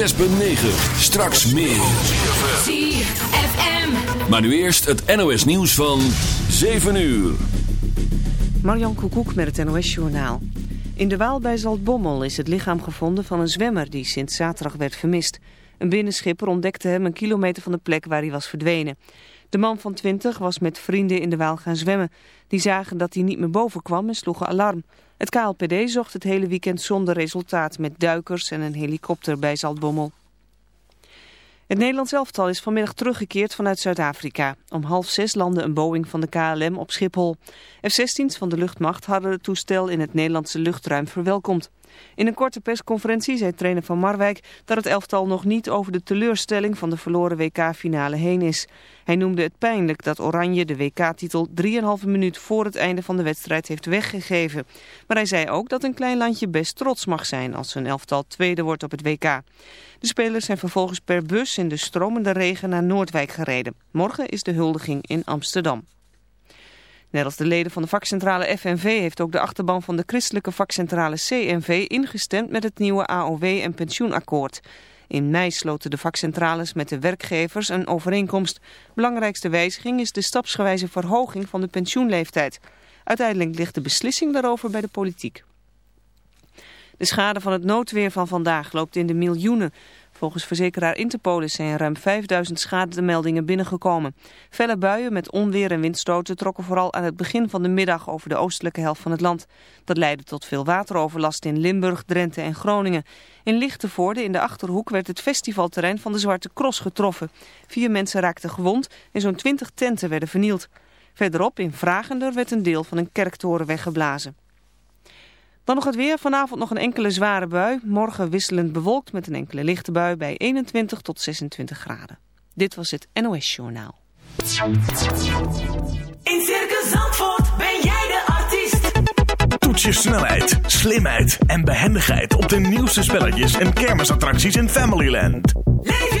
Straks meer. ZFM. Maar nu eerst het NOS nieuws van 7 uur. Marjan Koekoek met het NOS Journaal. In de Waal bij Zaltbommel is het lichaam gevonden van een zwemmer die sinds zaterdag werd vermist. Een binnenschipper ontdekte hem een kilometer van de plek waar hij was verdwenen. De man van 20 was met vrienden in de Waal gaan zwemmen. Die zagen dat hij niet meer boven kwam en sloegen alarm. Het KLPD zocht het hele weekend zonder resultaat met duikers en een helikopter bij Zaltbommel. Het Nederlands elftal is vanmiddag teruggekeerd vanuit Zuid-Afrika. Om half zes landde een Boeing van de KLM op Schiphol. F-16's van de luchtmacht hadden het toestel in het Nederlandse luchtruim verwelkomd. In een korte persconferentie zei trainer van Marwijk dat het elftal nog niet over de teleurstelling van de verloren WK-finale heen is. Hij noemde het pijnlijk dat Oranje de WK-titel 3,5 minuut voor het einde van de wedstrijd heeft weggegeven. Maar hij zei ook dat een klein landje best trots mag zijn als zijn elftal tweede wordt op het WK. De spelers zijn vervolgens per bus in de stromende regen naar Noordwijk gereden. Morgen is de huldiging in Amsterdam. Net als de leden van de vakcentrale FNV heeft ook de achterban van de christelijke vakcentrale CNV ingestemd met het nieuwe AOW- en pensioenakkoord. In mei sloten de vakcentrales met de werkgevers een overeenkomst. Belangrijkste wijziging is de stapsgewijze verhoging van de pensioenleeftijd. Uiteindelijk ligt de beslissing daarover bij de politiek. De schade van het noodweer van vandaag loopt in de miljoenen. Volgens verzekeraar Interpolis zijn ruim 5000 schademeldingen binnengekomen. Felle buien met onweer en windstoten trokken vooral aan het begin van de middag over de oostelijke helft van het land. Dat leidde tot veel wateroverlast in Limburg, Drenthe en Groningen. In Lichtenvoorde in de Achterhoek werd het festivalterrein van de Zwarte Cross getroffen. Vier mensen raakten gewond en zo'n 20 tenten werden vernield. Verderop in Vragender werd een deel van een kerktoren weggeblazen. Dan nog het weer. Vanavond nog een enkele zware bui. Morgen wisselend bewolkt met een enkele lichte bui bij 21 tot 26 graden. Dit was het NOS Journaal. In Circus Zandvoort ben jij de artiest. Toets je snelheid, slimheid en behendigheid op de nieuwste spelletjes en kermisattracties in Familyland. Leef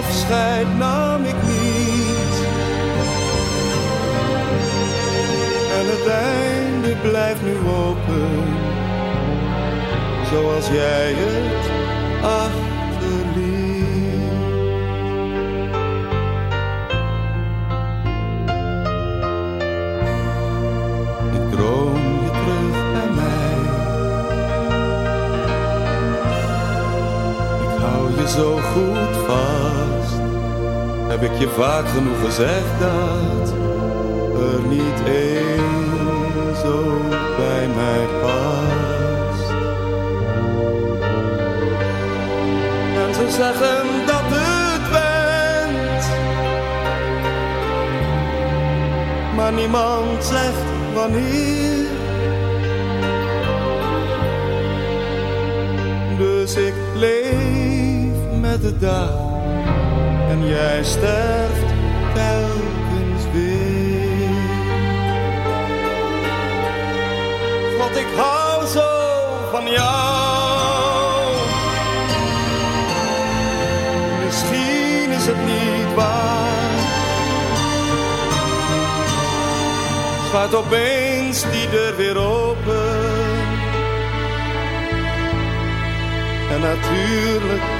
Afscheid nam ik niet. En het einde blijft nu open. Zoals jij het zo goed vast. Heb ik je vaak genoeg gezegd dat er niet één zo bij mij past. En ze zeggen dat het went. Maar niemand zegt wanneer. Met de dag en jij sterft telkens weer. Want ik hou zo van jou. Misschien is het niet waar. Gaat opeens die deur weer open. En natuurlijk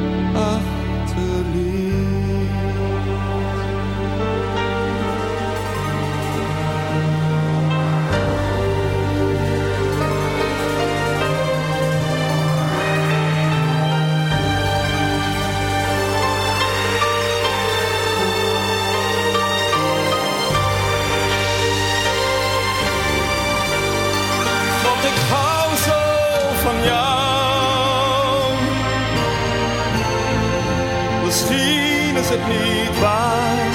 het niet waar.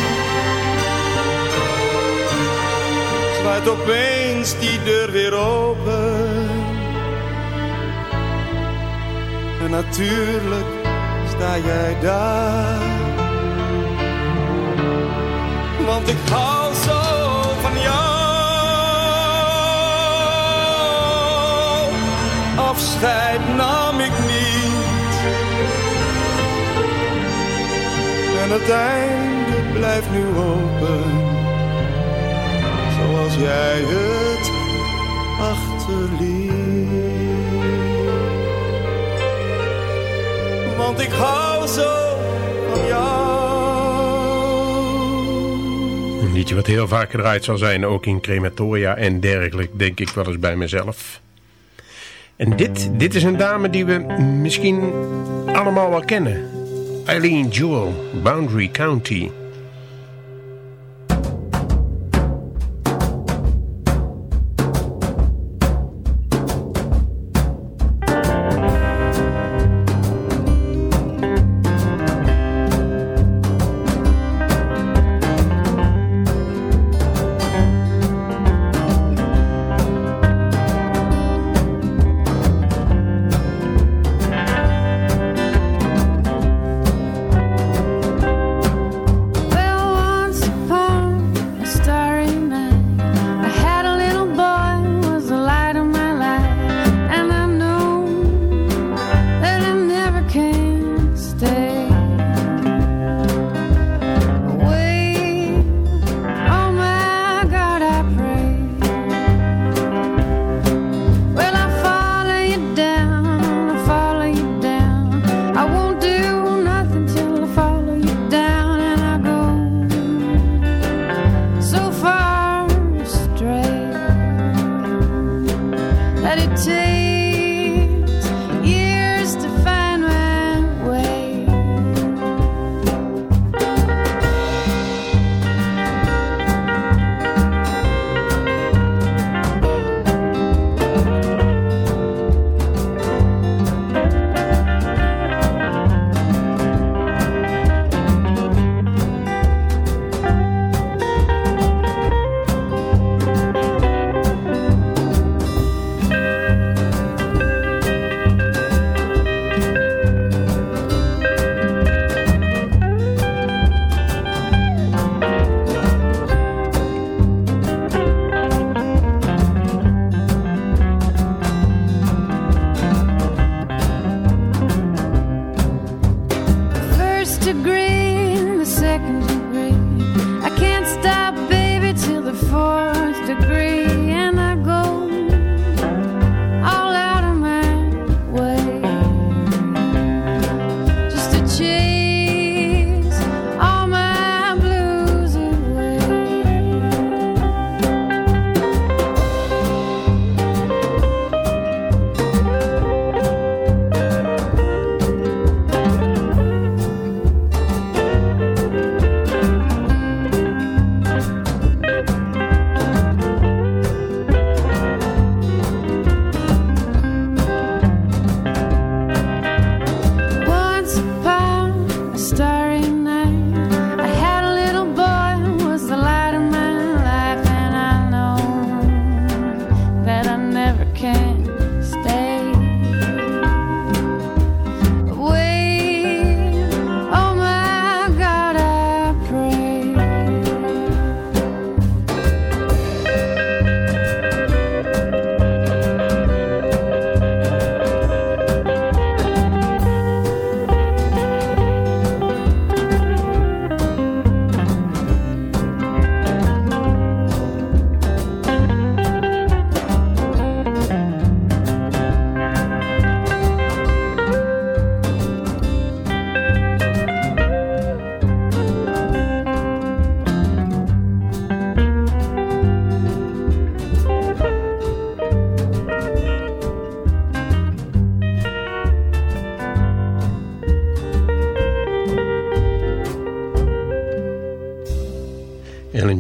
Zwaait opeens die deur weer open. En natuurlijk sta jij daar. Want ik hou zo van jou. Afscheid nam ik niet. En het einde blijft nu open. Zoals jij het achterliet. want ik hou zo van jou. Een liedje wat heel vaak gedraaid zal zijn, ook in crematoria en dergelijke, denk ik wel eens bij mezelf. En dit, dit is een dame die we misschien allemaal wel kennen. Eileen Jewell, Boundary County. to green the second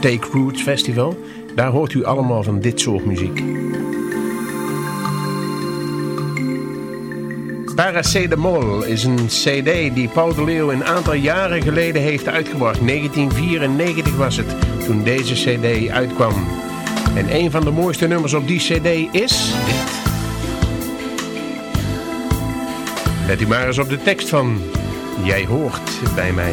Take Roots Festival. Daar hoort u allemaal van dit soort muziek. Paracetamol is een cd die Paul de Leeuw een aantal jaren geleden heeft uitgebracht. 1994 was het toen deze cd uitkwam. En een van de mooiste nummers op die cd is dit. Let u maar eens op de tekst van Jij hoort bij mij.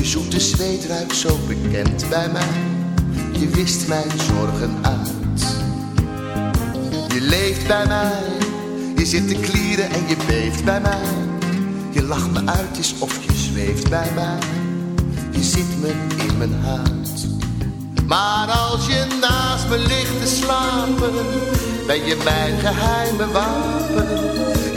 Je zoete zweet ruikt zo bekend bij mij. Je wist mijn zorgen uit. Je leeft bij mij, je zit te klieren en je beeft bij mij. Je lacht me uit, is of je zweeft bij mij. Je ziet me in mijn huid. Maar als je naast me ligt te slapen, ben je mijn geheime wapen.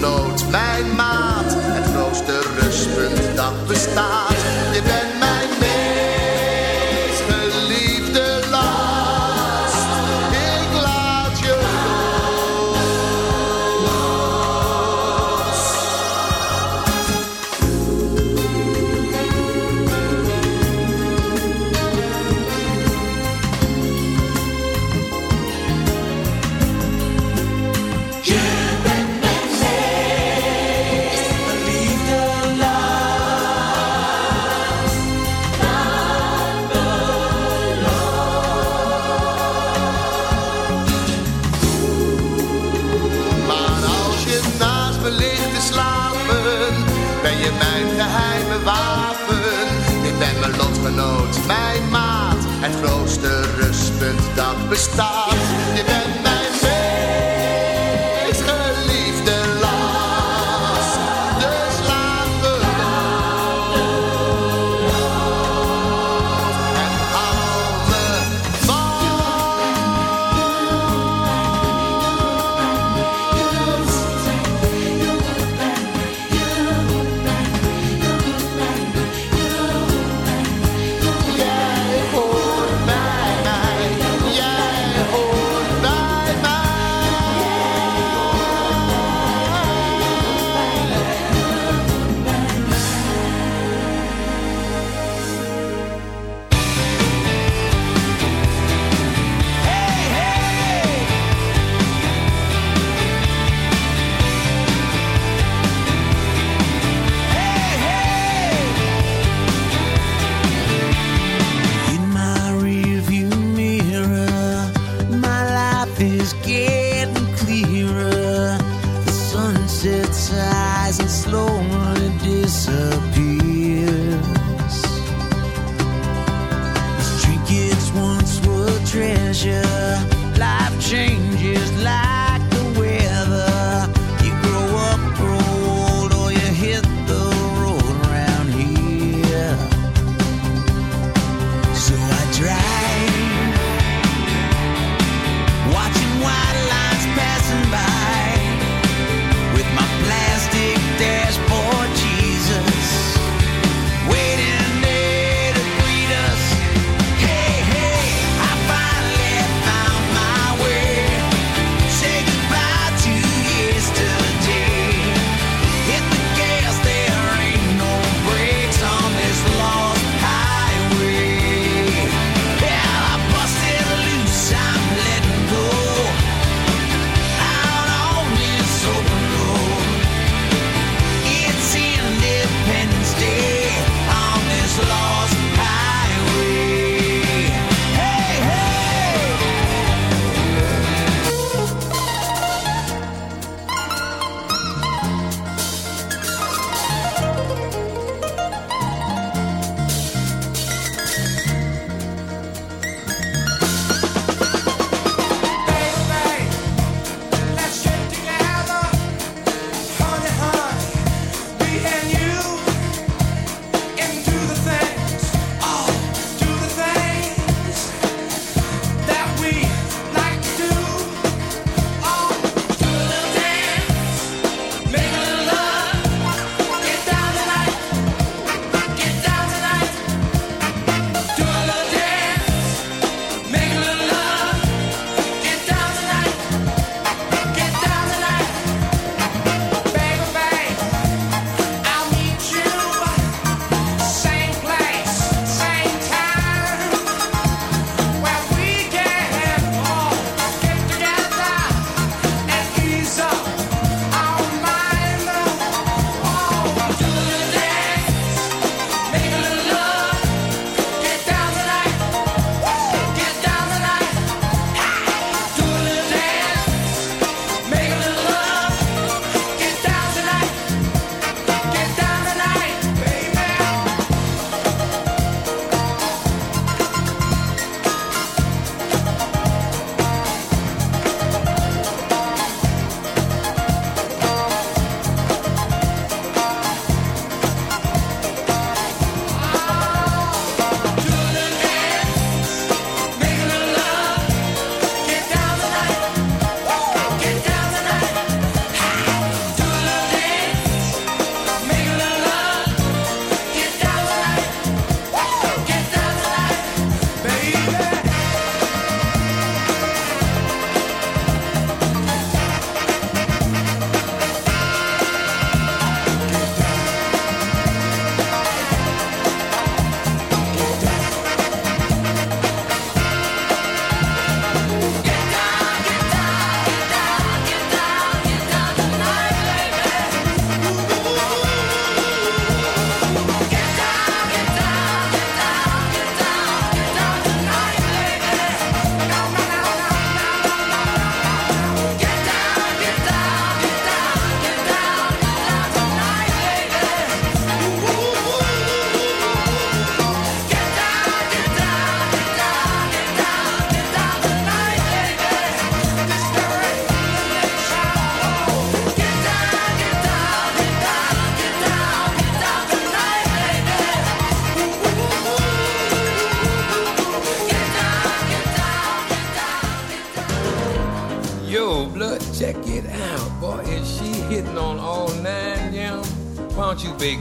lotgenoot, mijn maat, het grootste rustpunt dat bestaat. Je bent dat bestaat.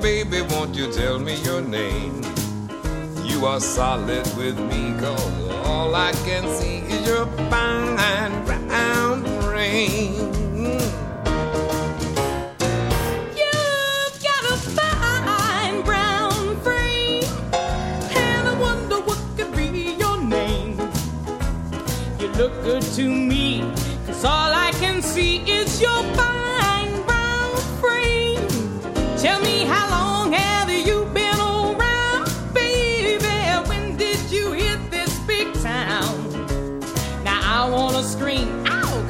Baby, won't you tell me your name? You are solid with me, cause all I can see is your fine brown frame. You've got a fine brown frame, and I wonder what could be your name. You look good to me, cause all I can see is your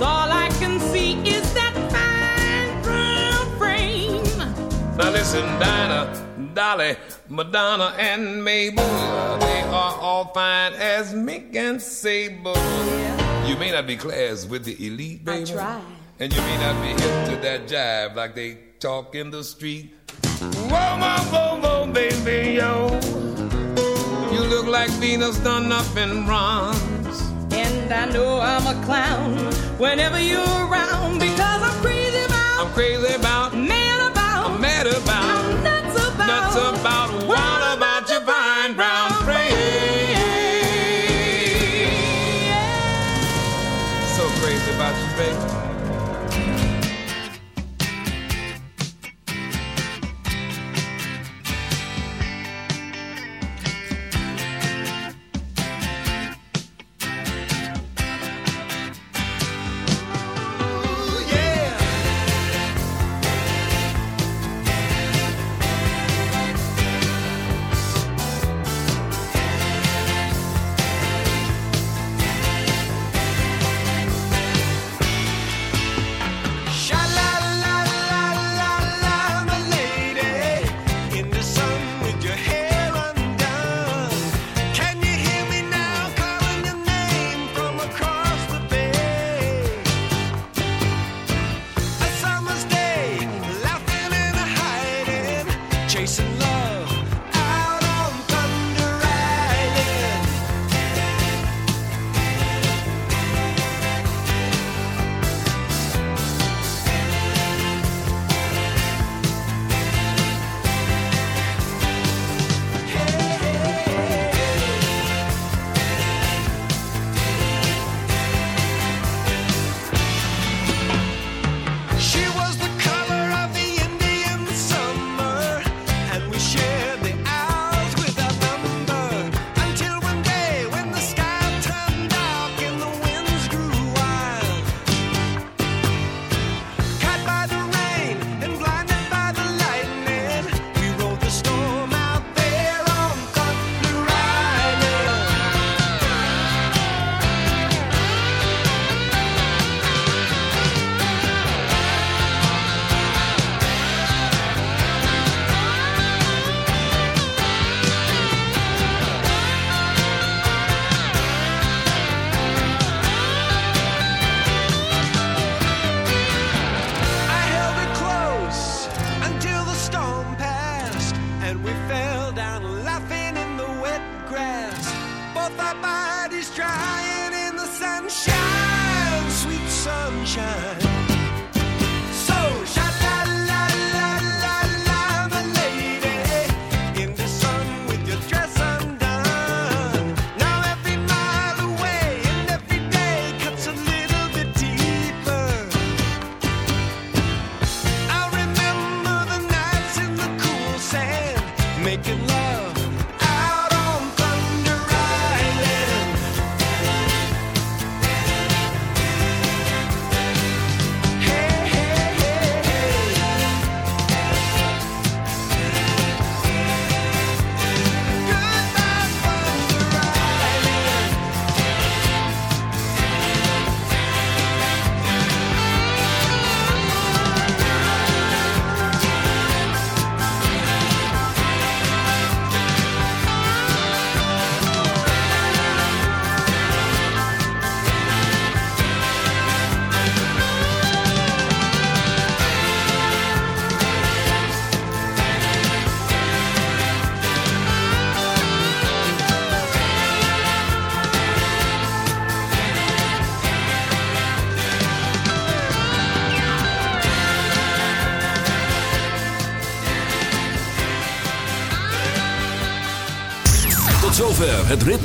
Cause all I can see is that fine brown frame. Now listen, Dinah, Dolly, Madonna, and Mabel. They are all fine as Mick and Sable. You may not be class with the elite, baby. I try. And you may not be hip to that jive like they talk in the street. Whoa, whoa, whoa, whoa, baby, yo. You look like Venus done up in bronze. And I know I'm a clown whenever you're around because I'm crazy about, I'm crazy about, mad about, I'm mad about, I'm nuts about, nuts about, what about your fine brown frame?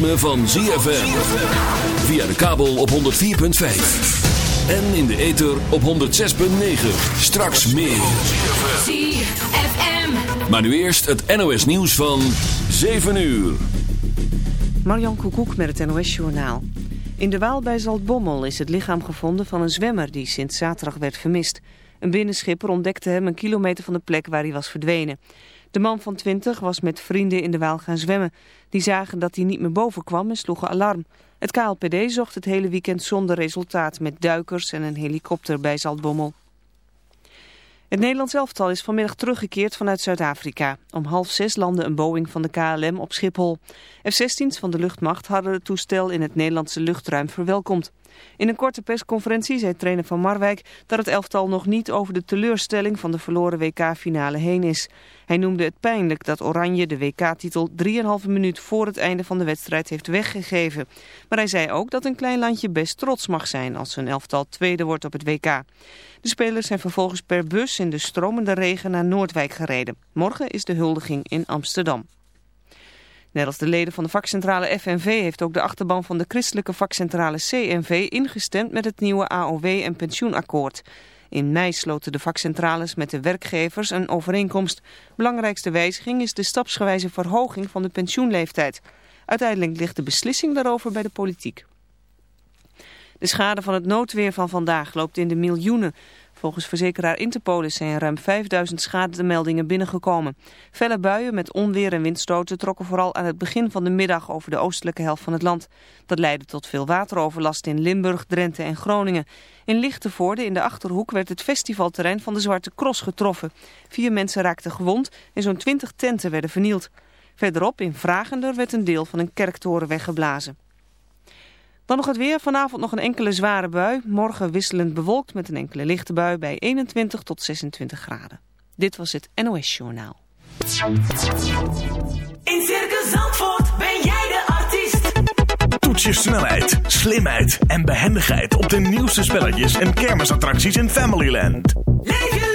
Ritme van ZFM. Via de kabel op 104.5. En in de ether op 106.9. Straks meer. ZFM. Maar nu eerst het NOS nieuws van 7 uur. Marjan Koekoek met het NOS-journaal. In de Waal bij Zaltbommel is het lichaam gevonden van een zwemmer die sinds zaterdag werd vermist. Een binnenschipper ontdekte hem een kilometer van de plek waar hij was verdwenen. De man van 20 was met vrienden in de Waal gaan zwemmen. Die zagen dat hij niet meer boven kwam en sloegen alarm. Het KLPD zocht het hele weekend zonder resultaat met duikers en een helikopter bij Zaltbommel. Het Nederlands elftal is vanmiddag teruggekeerd vanuit Zuid-Afrika. Om half zes landde een Boeing van de KLM op Schiphol. F-16's van de luchtmacht hadden het toestel in het Nederlandse luchtruim verwelkomd. In een korte persconferentie zei trainer van Marwijk dat het elftal nog niet over de teleurstelling van de verloren WK-finale heen is. Hij noemde het pijnlijk dat Oranje de WK-titel 3,5 minuut voor het einde van de wedstrijd heeft weggegeven. Maar hij zei ook dat een klein landje best trots mag zijn als zijn elftal tweede wordt op het WK. De spelers zijn vervolgens per bus in de stromende regen naar Noordwijk gereden. Morgen is de huldiging in Amsterdam. Net als de leden van de vakcentrale FNV heeft ook de achterban van de christelijke vakcentrale CNV ingestemd met het nieuwe AOW- en pensioenakkoord. In mei sloten de vakcentrales met de werkgevers een overeenkomst. Belangrijkste wijziging is de stapsgewijze verhoging van de pensioenleeftijd. Uiteindelijk ligt de beslissing daarover bij de politiek. De schade van het noodweer van vandaag loopt in de miljoenen. Volgens verzekeraar Interpolis zijn ruim 5000 schademeldingen binnengekomen. Felle buien met onweer en windstoten trokken vooral aan het begin van de middag over de oostelijke helft van het land. Dat leidde tot veel wateroverlast in Limburg, Drenthe en Groningen. In Lichtenvoorde in de Achterhoek werd het festivalterrein van de Zwarte Cross getroffen. Vier mensen raakten gewond en zo'n 20 tenten werden vernield. Verderop in Vragender werd een deel van een kerktoren weggeblazen. Dan nog het weer. Vanavond nog een enkele zware bui. Morgen wisselend bewolkt met een enkele lichte bui bij 21 tot 26 graden. Dit was het NOS Journaal. In Circus Zandvoort ben jij de artiest. Toets je snelheid, slimheid en behendigheid op de nieuwste spelletjes en kermisattracties in Familyland. Leef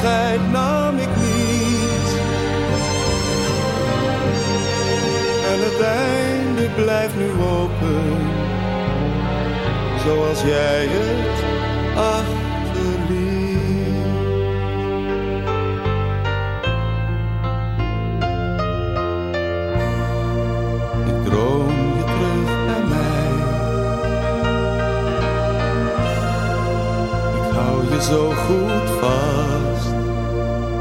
Afscheid nam ik niet. En het einde blijft nu open. Zoals jij het achterliet. Ik droom je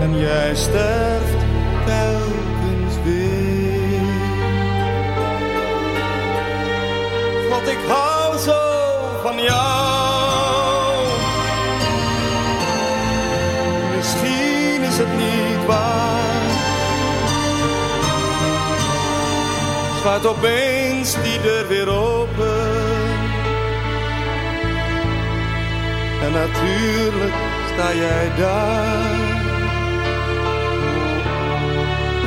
en jij sterft telkens weer. Want ik hou zo van jou. Misschien is het niet waar. Slaat opeens die deur weer open. En natuurlijk sta jij daar.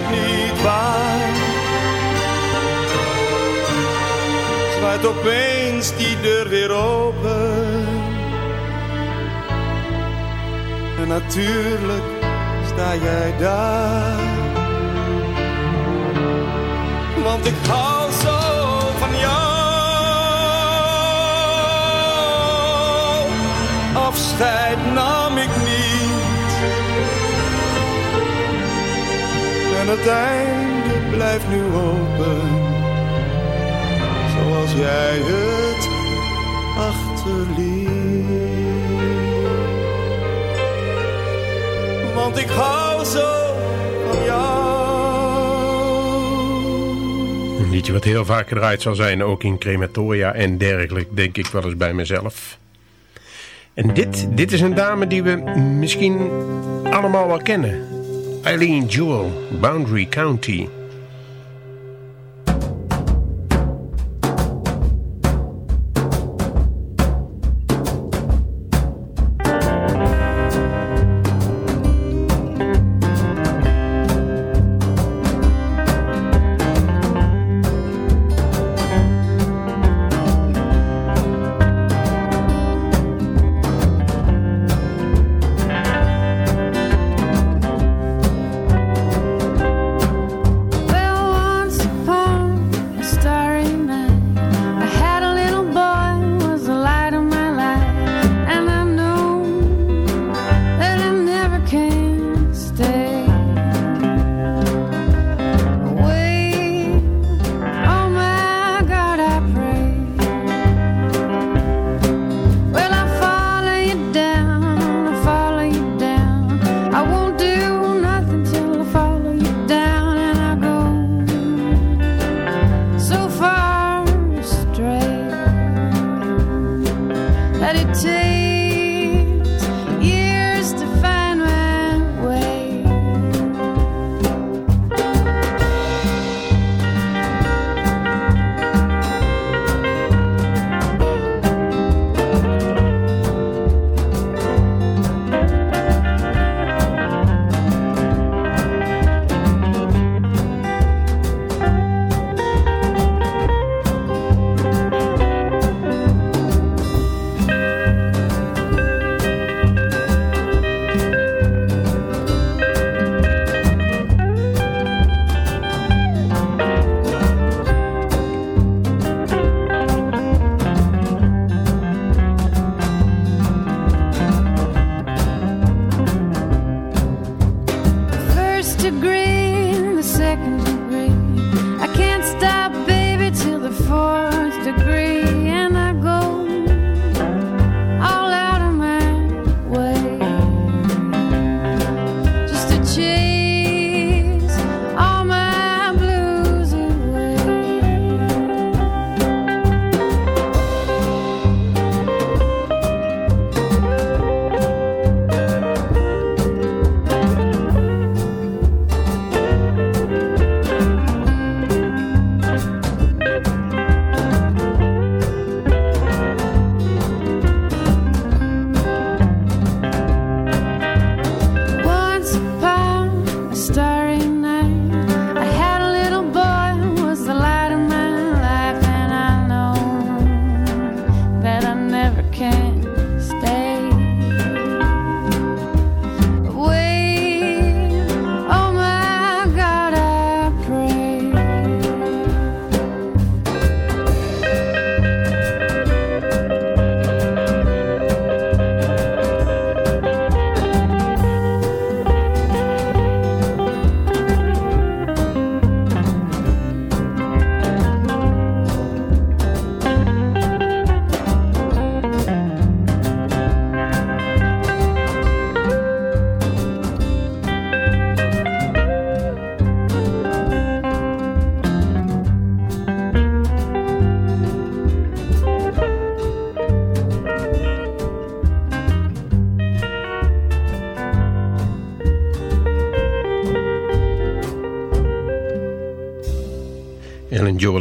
het niet waar. Zwaait opeens die deur weer open. En natuurlijk sta jij daar. Want ik hou zo van jou. Afscheid nam het einde blijft nu open. Zoals jij het achterliet. Want ik hou zo van jou. Een liedje wat heel vaak gedraaid zal zijn, ook in crematoria en dergelijke, denk ik wel eens bij mezelf. En dit, dit is een dame die we misschien allemaal wel kennen. Eileen Jewell, Boundary County. take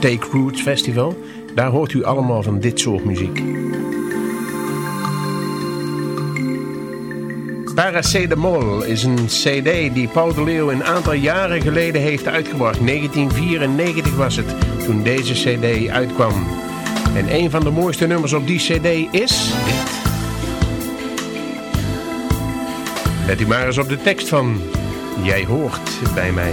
Take Roots Festival. Daar hoort u allemaal van dit soort muziek. Paracetamol is een cd die Paul de Leeuw een aantal jaren geleden heeft uitgebracht. 1994 was het toen deze cd uitkwam. En een van de mooiste nummers op die cd is dit. Let u maar eens op de tekst van Jij hoort bij mij.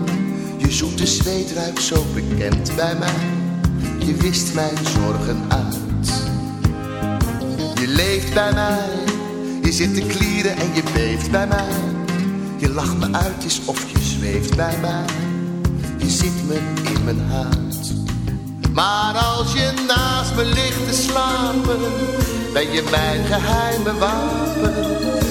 Zoete zweet ruikt zo bekend bij mij. Je wist mijn zorgen uit. Je leeft bij mij. Je zit te klieren en je beeft bij mij. Je lacht me uit, is of je zweeft bij mij. Je zit me in mijn huid. Maar als je naast me ligt te slapen, ben je mijn geheime wapen.